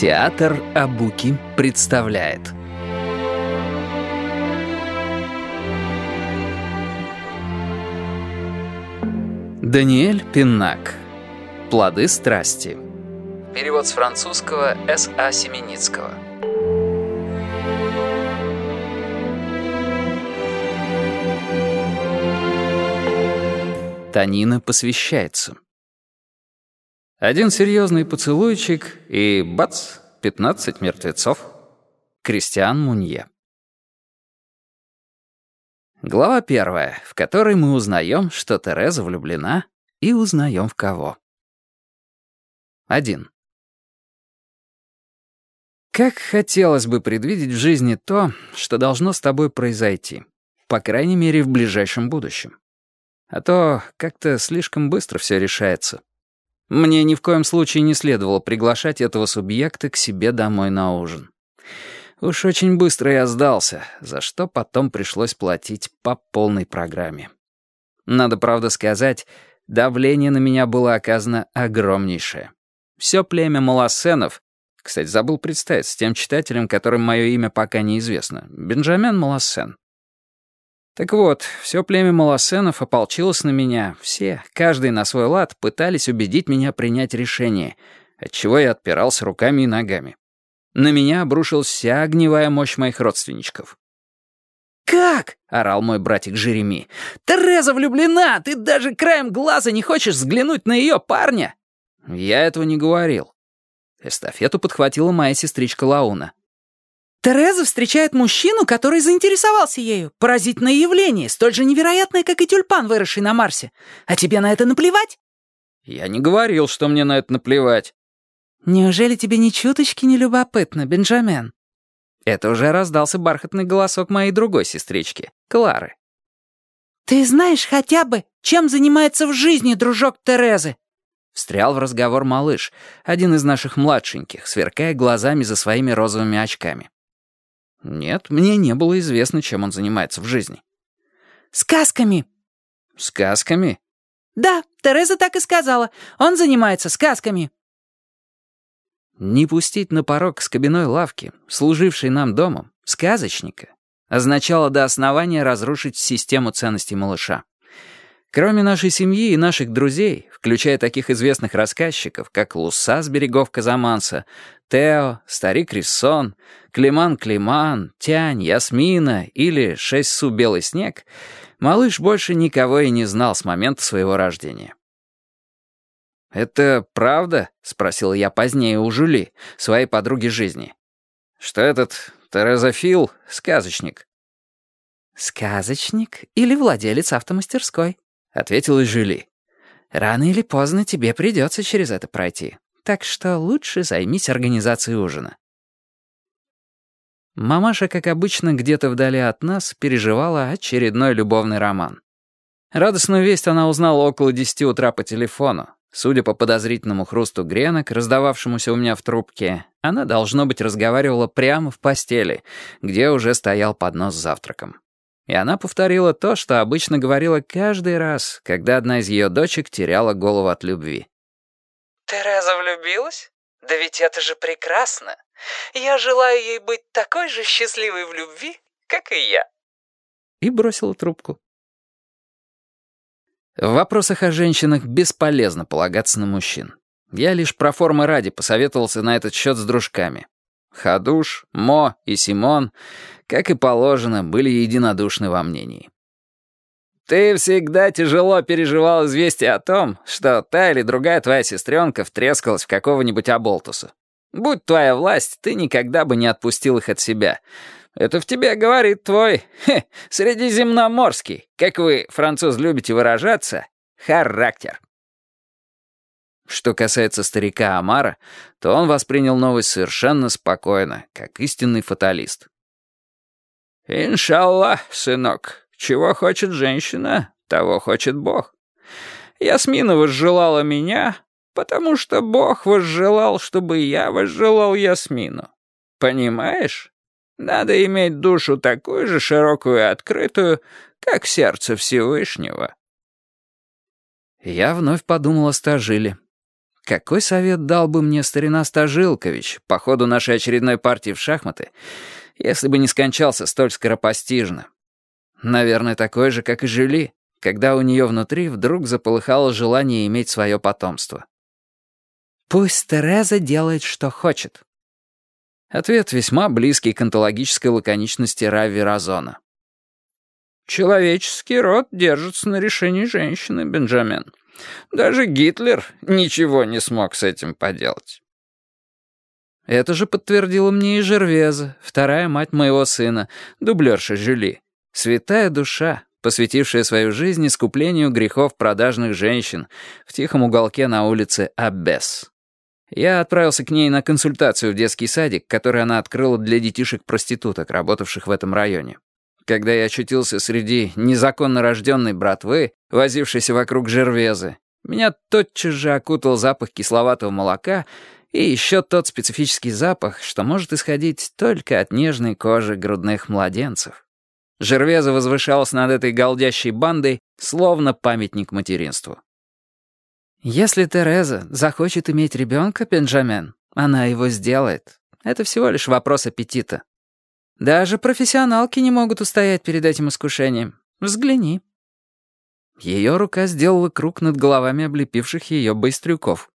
Театр Абуки представляет. Даниэль Пиннак. «Плоды страсти» Перевод с французского С.А. Семеницкого. Танина посвящается один серьезный поцелуйчик и бац, пятнадцать мертвецов. Кристиан Мунье. Глава первая, в которой мы узнаем, что Тереза влюблена, и узнаем в кого. Один. Как хотелось бы предвидеть в жизни то, что должно с тобой произойти, по крайней мере, в ближайшем будущем. А то как-то слишком быстро все решается. Мне ни в коем случае не следовало приглашать этого субъекта к себе домой на ужин. Уж очень быстро я сдался, за что потом пришлось платить по полной программе. Надо правда сказать, давление на меня было оказано огромнейшее. Все племя Малосенов, кстати, забыл представиться тем читателям, которым мое имя пока неизвестно, Бенджамен Малосен, так вот, все племя Малосенов ополчилось на меня. Все, каждый на свой лад, пытались убедить меня принять решение, отчего я отпирался руками и ногами. На меня обрушилась вся огневая мощь моих родственничков. «Как?» — орал мой братик Жереми. «Тереза влюблена! Ты даже краем глаза не хочешь взглянуть на ее парня?» Я этого не говорил. Эстафету подхватила моя сестричка Лауна. Тереза встречает мужчину, который заинтересовался ею. Поразительное явление, столь же невероятное, как и тюльпан, выросший на Марсе. А тебе на это наплевать?» «Я не говорил, что мне на это наплевать». «Неужели тебе ни чуточки не любопытно, Бенджамен?» Это уже раздался бархатный голосок моей другой сестрички, Клары. «Ты знаешь хотя бы, чем занимается в жизни дружок Терезы?» Встрял в разговор малыш, один из наших младшеньких, сверкая глазами за своими розовыми очками. Нет, мне не было известно, чем он занимается в жизни. «Сказками». «Сказками?» «Да, Тереза так и сказала. Он занимается сказками». Не пустить на порог скобяной лавки, служившей нам домом, сказочника, означало до основания разрушить систему ценностей малыша. Кроме нашей семьи и наших друзей, включая таких известных рассказчиков, как Луса с берегов Казаманса, Тео, Старик Риссон, Климан Климан, Тянь, Ясмина или Шесть Су Белый Снег, малыш больше никого и не знал с момента своего рождения. «Это правда?» — спросил я позднее у Жули, своей подруги жизни. «Что этот Терезофил — сказочник?» «Сказочник или владелец автомастерской?» — ответила Жюли. «Рано или поздно тебе придется через это пройти, так что лучше займись организацией ужина». Мамаша, как обычно, где-то вдали от нас переживала очередной любовный роман. Радостную весть она узнала около десяти утра по телефону. Судя по подозрительному хрусту гренок, раздававшемуся у меня в трубке, она, должно быть, разговаривала прямо в постели, где уже стоял поднос с завтраком. И она повторила то, что обычно говорила каждый раз, когда одна из ее дочек теряла голову от любви. «Тереза влюбилась? Да ведь это же прекрасно! Я желаю ей быть такой же счастливой в любви, как и я!» И бросила трубку. В вопросах о женщинах бесполезно полагаться на мужчин. Я лишь про формы ради посоветовался на этот счет с дружками. Хадуш, Мо и Симон, как и положено, были единодушны во мнении. «Ты всегда тяжело переживал известие о том, что та или другая твоя сестренка втрескалась в какого-нибудь оболтуса. Будь твоя власть, ты никогда бы не отпустил их от себя. Это в тебе говорит твой, хе, средиземноморский, как вы, француз, любите выражаться, характер». Что касается старика Амара, то он воспринял новость совершенно спокойно, как истинный фаталист. «Иншаллах, сынок, чего хочет женщина, того хочет Бог. Ясмина возжелала меня, потому что Бог возжелал, чтобы я возжелал Ясмину. Понимаешь? Надо иметь душу такую же широкую и открытую, как сердце Всевышнего». Я вновь подумал о Стажиле. Какой совет дал бы мне старина Стажилкович по ходу нашей очередной партии в шахматы, если бы не скончался столь скоропостижно? Наверное, такой же, как и Жюли, когда у нее внутри вдруг заполыхало желание иметь свое потомство. «Пусть Тереза делает, что хочет». Ответ весьма близкий к онтологической лаконичности Рави Разона. «Человеческий род держится на решении женщины, Бенджамин. Даже Гитлер ничего не смог с этим поделать». Это же подтвердила мне и Жервеза, вторая мать моего сына, дублерша Жюли. Святая душа, посвятившая свою жизнь искуплению грехов продажных женщин в тихом уголке на улице Аббес. Я отправился к ней на консультацию в детский садик, который она открыла для детишек-проституток, работавших в этом районе. Когда я очутился среди незаконно рожденной братвы, возившейся вокруг Жервезы, меня тотчас же окутал запах кисловатого молока и еще тот специфический запах, что может исходить только от нежной кожи грудных младенцев. Жервеза возвышалась над этой голдящей бандой, словно памятник материнству. «Если Тереза захочет иметь ребенка, Бенджамен, она его сделает. Это всего лишь вопрос аппетита. Даже профессионалки не могут устоять перед этим искушением. Взгляни». Ее рука сделала круг над головами облепивших ее быстрюков.